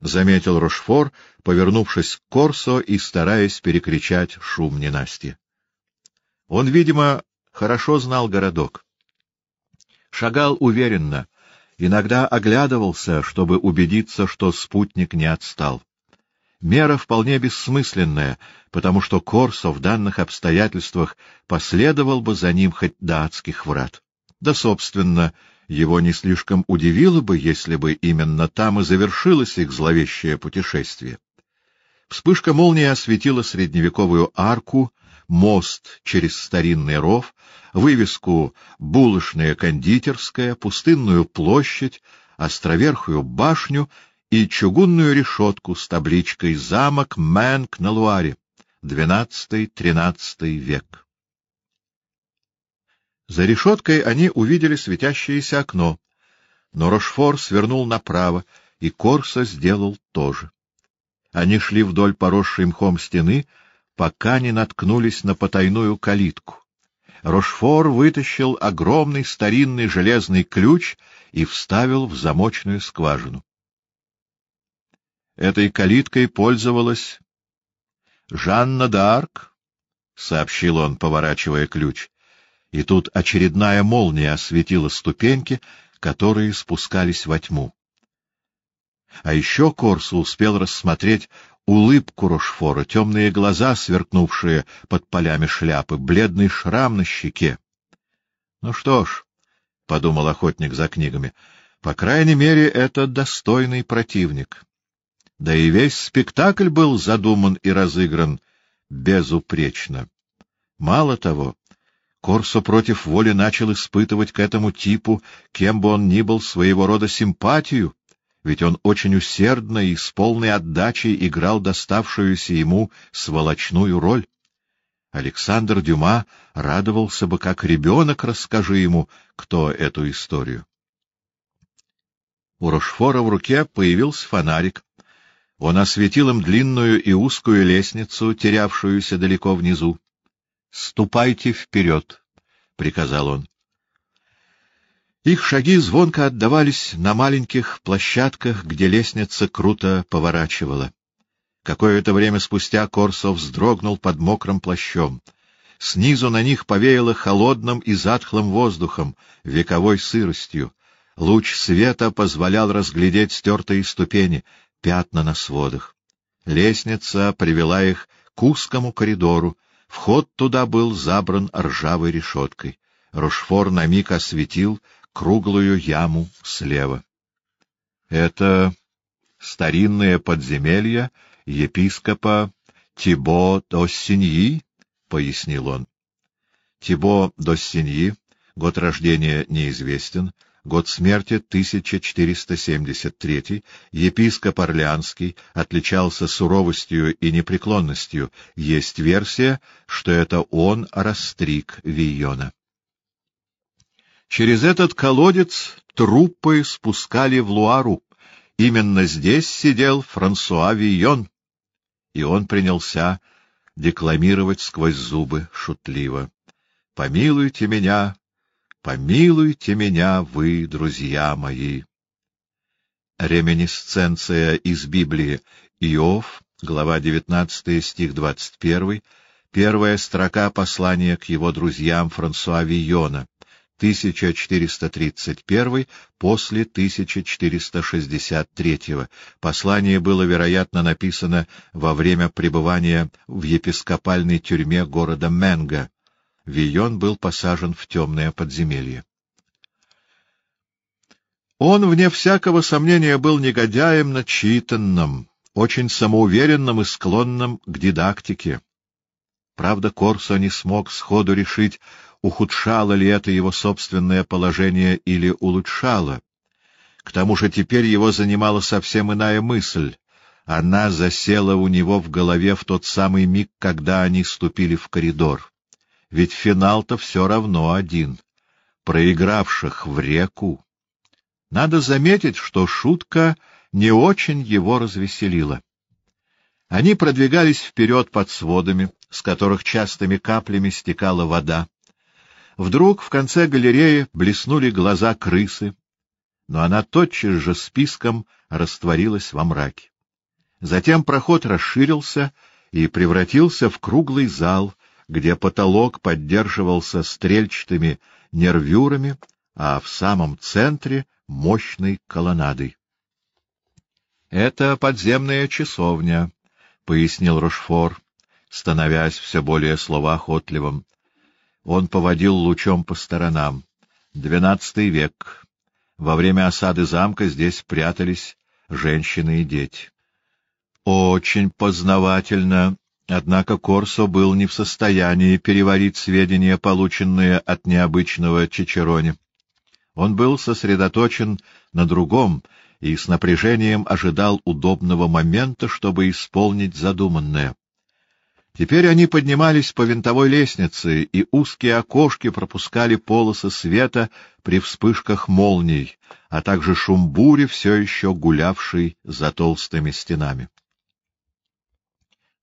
заметил Рошфор, повернувшись к Корсо и стараясь перекричать шум ненастья. Он, видимо, хорошо знал городок. Шагал уверенно, иногда оглядывался, чтобы убедиться, что спутник не отстал. Мера вполне бессмысленная, потому что Корсо в данных обстоятельствах последовал бы за ним хоть до адских врат. Да, собственно, его не слишком удивило бы, если бы именно там и завершилось их зловещее путешествие. Вспышка молнии осветила средневековую арку, мост через старинный ров, вывеску «Булочная кондитерская», пустынную площадь, островерхую башню и чугунную решетку с табличкой «Замок Мэнк на Луаре», XII-XIII век. За решеткой они увидели светящееся окно, но Рошфор свернул направо, и Корса сделал то же. Они шли вдоль поросшей мхом стены, пока не наткнулись на потайную калитку. Рошфор вытащил огромный старинный железный ключ и вставил в замочную скважину. Этой калиткой пользовалась Жанна д'Арк, — сообщил он, поворачивая ключ и тут очередная молния осветила ступеньки, которые спускались во тьму. А еще Корсу успел рассмотреть улыбку Рошфора, темные глаза, сверкнувшие под полями шляпы, бледный шрам на щеке. — Ну что ж, — подумал охотник за книгами, — по крайней мере, это достойный противник. Да и весь спектакль был задуман и разыгран безупречно. Мало того, Корсо против воли начал испытывать к этому типу, кем бы он ни был, своего рода симпатию, ведь он очень усердно и с полной отдачей играл доставшуюся ему сволочную роль. Александр Дюма радовался бы, как ребенок, расскажи ему, кто эту историю. У Рошфора в руке появился фонарик. Он осветил им длинную и узкую лестницу, терявшуюся далеко внизу. Ступайте вперед, — приказал он. Их шаги звонко отдавались на маленьких площадках, где лестница круто поворачивала. Какое-то время спустя Корсов вздрогнул под мокрым плащом. Снизу на них повеяло холодным и затхлым воздухом, вековой сыростью. Луч света позволял разглядеть стертые ступени, пятна на сводах. Лестница привела их к узкому коридору, Вход туда был забран ржавой решеткой. Рошфор на миг осветил круглую яму слева. — Это старинное подземелье епископа Тибо Доссиньи, — пояснил он. Тибо Доссиньи, год рождения неизвестен, год смерти 1473, епископ Орлеанский отличался суровостью и непреклонностью. Есть версия, что это он расстриг Вийона. Через этот колодец трупы спускали в Луару. Именно здесь сидел Франсуа Вийон, и он принялся декламировать сквозь зубы шутливо. «Помилуйте меня, Помилуйте меня, вы, друзья мои. Реминисценция из Библии Иов, глава 19, стих 21, первая строка послания к его друзьям Франсуа Вийона, 1431 после 1463. Послание было, вероятно, написано во время пребывания в епископальной тюрьме города Менга. Вийон был посажен в темное подземелье. Он, вне всякого сомнения, был негодяем начитанным, очень самоуверенным и склонным к дидактике. Правда, Корсо не смог сходу решить, ухудшало ли это его собственное положение или улучшало. К тому же теперь его занимала совсем иная мысль. Она засела у него в голове в тот самый миг, когда они ступили в коридор. Ведь финал-то все равно один. Проигравших в реку. Надо заметить, что шутка не очень его развеселила. Они продвигались вперед под сводами, с которых частыми каплями стекала вода. Вдруг в конце галереи блеснули глаза крысы, но она тотчас же списком растворилась во мраке. Затем проход расширился и превратился в круглый зал, где потолок поддерживался стрельчатыми нервюрами, а в самом центре — мощной колоннадой. — Это подземная часовня, — пояснил Рошфор, становясь все более словоохотливым. Он поводил лучом по сторонам. Двенадцатый век. Во время осады замка здесь прятались женщины и дети. Очень познавательно, однако Корсо был не в состоянии переварить сведения, полученные от необычного Чичерони. Он был сосредоточен на другом и с напряжением ожидал удобного момента, чтобы исполнить задуманное. Теперь они поднимались по винтовой лестнице, и узкие окошки пропускали полосы света при вспышках молний, а также шум бури, все еще гулявший за толстыми стенами.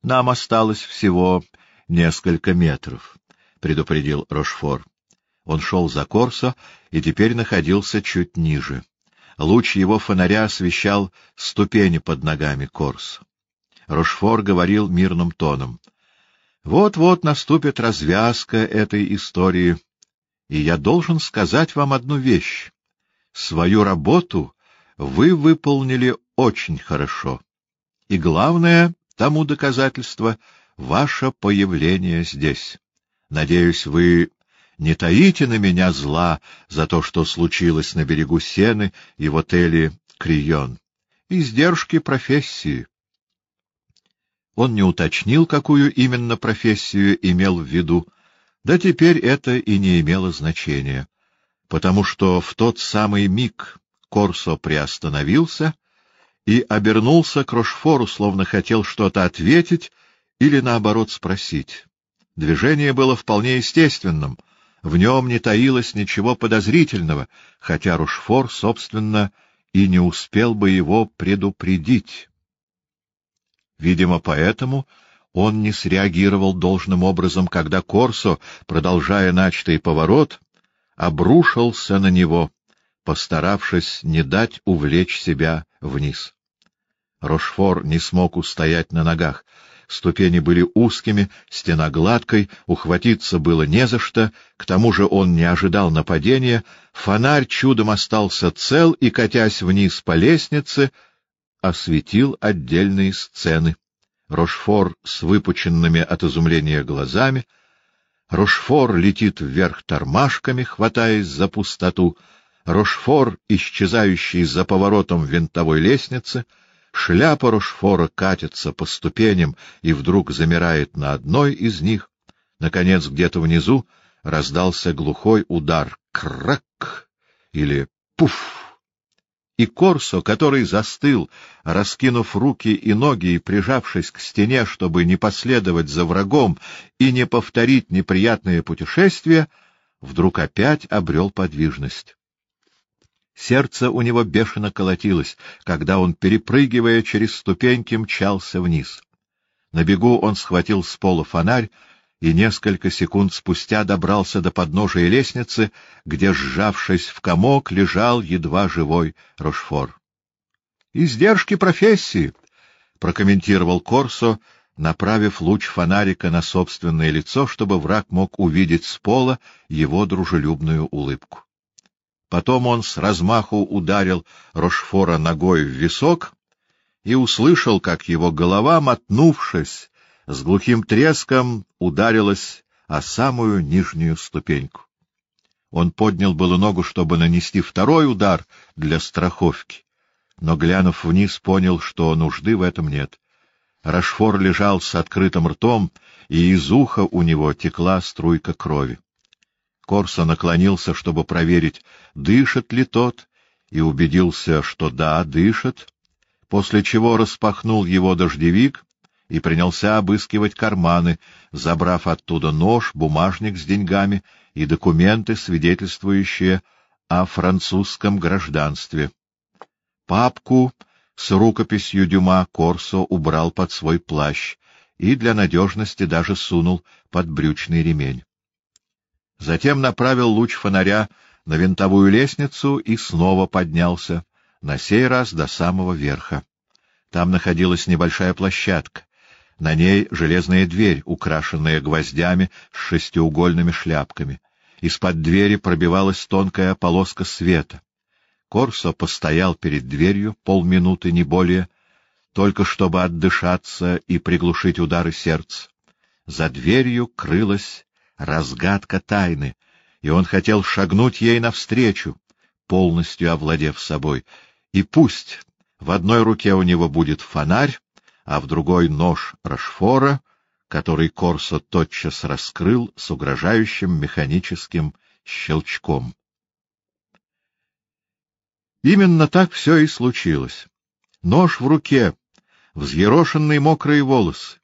«Нам осталось всего несколько метров», — предупредил Рошфор. Он шел за Корсо и теперь находился чуть ниже. Луч его фонаря освещал ступени под ногами Корсо. Рошфор говорил мирным тоном. «Вот-вот наступит развязка этой истории, и я должен сказать вам одну вещь. Свою работу вы выполнили очень хорошо. И главное тому доказательство — ваше появление здесь. Надеюсь, вы не таите на меня зла за то, что случилось на берегу Сены и в отеле «Крион». Издержки профессии. Он не уточнил, какую именно профессию имел в виду, да теперь это и не имело значения, потому что в тот самый миг Корсо приостановился и обернулся к Рошфору, словно хотел что-то ответить или, наоборот, спросить. Движение было вполне естественным — в нем не таилось ничего подозрительного, хотя Рушфор, собственно, и не успел бы его предупредить. Видимо, поэтому он не среагировал должным образом, когда Корсо, продолжая начатый поворот, обрушился на него, постаравшись не дать увлечь себя вниз. Рошфор не смог устоять на ногах. Ступени были узкими, стена гладкой, ухватиться было не за что, к тому же он не ожидал нападения, фонарь чудом остался цел и, катясь вниз по лестнице, осветил отдельные сцены. Рошфор с выпученными от изумления глазами, Рошфор летит вверх тормашками, хватаясь за пустоту, Рошфор, исчезающий за поворотом винтовой лестницы — Шляпа Рошфора катится по ступеням и вдруг замирает на одной из них. Наконец, где-то внизу раздался глухой удар «крак» или «пуф». И Корсо, который застыл, раскинув руки и ноги и прижавшись к стене, чтобы не последовать за врагом и не повторить неприятное путешествие, вдруг опять обрел подвижность. Сердце у него бешено колотилось, когда он, перепрыгивая через ступеньки, мчался вниз. На бегу он схватил с пола фонарь и несколько секунд спустя добрался до подножия лестницы, где, сжавшись в комок, лежал едва живой Рошфор. — Издержки профессии! — прокомментировал Корсо, направив луч фонарика на собственное лицо, чтобы враг мог увидеть с пола его дружелюбную улыбку. Потом он с размаху ударил Рошфора ногой в висок и услышал, как его голова, мотнувшись, с глухим треском ударилась а самую нижнюю ступеньку. Он поднял было ногу, чтобы нанести второй удар для страховки, но, глянув вниз, понял, что нужды в этом нет. Рашфор лежал с открытым ртом, и из уха у него текла струйка крови. Корсо наклонился, чтобы проверить, дышит ли тот, и убедился, что да, дышит, после чего распахнул его дождевик и принялся обыскивать карманы, забрав оттуда нож, бумажник с деньгами и документы, свидетельствующие о французском гражданстве. Папку с рукописью Дюма Корсо убрал под свой плащ и для надежности даже сунул под брючный ремень. Затем направил луч фонаря на винтовую лестницу и снова поднялся, на сей раз до самого верха. Там находилась небольшая площадка. На ней железная дверь, украшенная гвоздями с шестиугольными шляпками. Из-под двери пробивалась тонкая полоска света. Корсо постоял перед дверью полминуты, не более, только чтобы отдышаться и приглушить удары сердца. За дверью крылась разгадка тайны, и он хотел шагнуть ей навстречу, полностью овладев собой. И пусть в одной руке у него будет фонарь, а в другой — нож Рашфора, который Корсо тотчас раскрыл с угрожающим механическим щелчком. Именно так все и случилось. Нож в руке, взъерошенные мокрые волосы,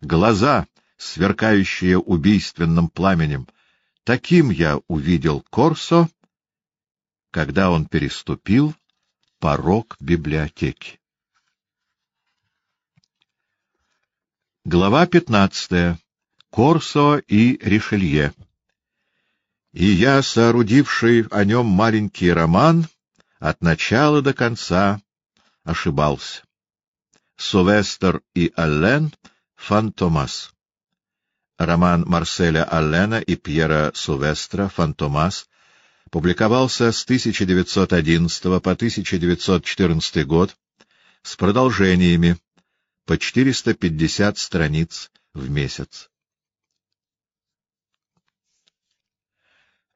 глаза, сверкающие убийственным пламенем. Таким я увидел Корсо, когда он переступил порог библиотеки. Глава пятнадцатая. Корсо и Ришелье. И я, соорудивший о нем маленький роман, от начала до конца ошибался. Сувестер и Аллен, Фантомас. Роман Марселя Аллена и Пьера Сувестра «Фантомас» публиковался с 1911 по 1914 год с продолжениями по 450 страниц в месяц.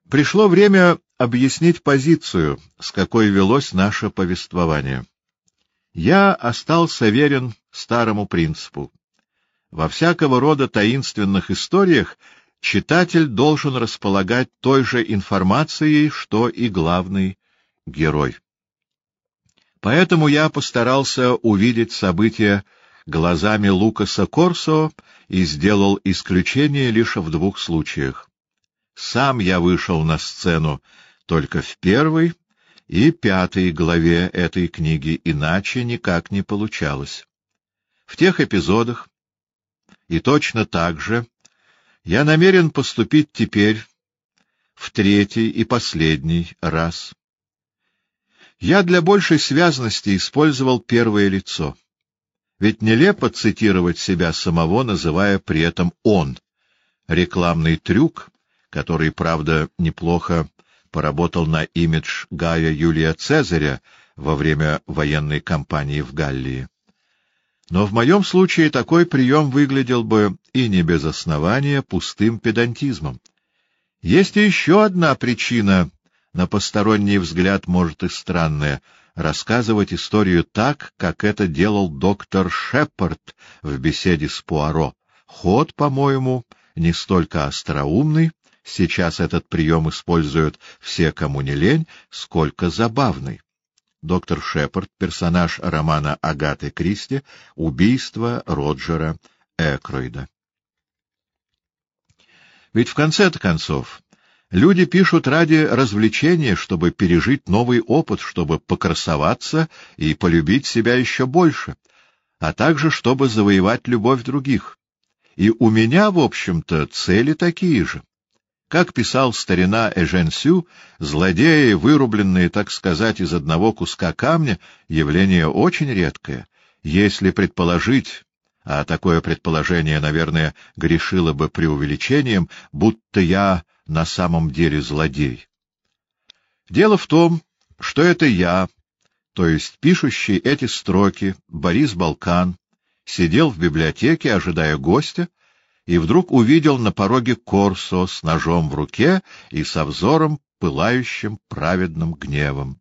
Пришло время объяснить позицию, с какой велось наше повествование. Я остался верен старому принципу. Во всякого рода таинственных историях читатель должен располагать той же информацией, что и главный герой. Поэтому я постарался увидеть события глазами Лукаса Корсо и сделал исключение лишь в двух случаях. Сам я вышел на сцену только в первой и пятой главе этой книги, иначе никак не получалось. В тех эпизодах, и точно так же я намерен поступить теперь в третий и последний раз. Я для большей связности использовал первое лицо. Ведь нелепо цитировать себя самого, называя при этом «он». Рекламный трюк, который, правда, неплохо поработал на имидж Гая Юлия Цезаря во время военной кампании в Галлии. Но в моем случае такой прием выглядел бы и не без основания пустым педантизмом. Есть еще одна причина, на посторонний взгляд, может, и странная — рассказывать историю так, как это делал доктор Шепард в беседе с Пуаро. Ход, по-моему, не столько остроумный, сейчас этот прием используют все, кому не лень, сколько забавный доктор Шепард, персонаж романа Агаты Кристи «Убийство Роджера Экройда». Ведь в конце-то концов люди пишут ради развлечения, чтобы пережить новый опыт, чтобы покрасоваться и полюбить себя еще больше, а также чтобы завоевать любовь других. И у меня, в общем-то, цели такие же. Как писал старина Эженсю, злодеи, вырубленные, так сказать, из одного куска камня, явление очень редкое. Если предположить, а такое предположение, наверное, грешило бы преувеличением, будто я на самом деле злодей. Дело в том, что это я, то есть пишущий эти строки, Борис Балкан, сидел в библиотеке, ожидая гостя, и вдруг увидел на пороге Корсо с ножом в руке и со взором, пылающим праведным гневом.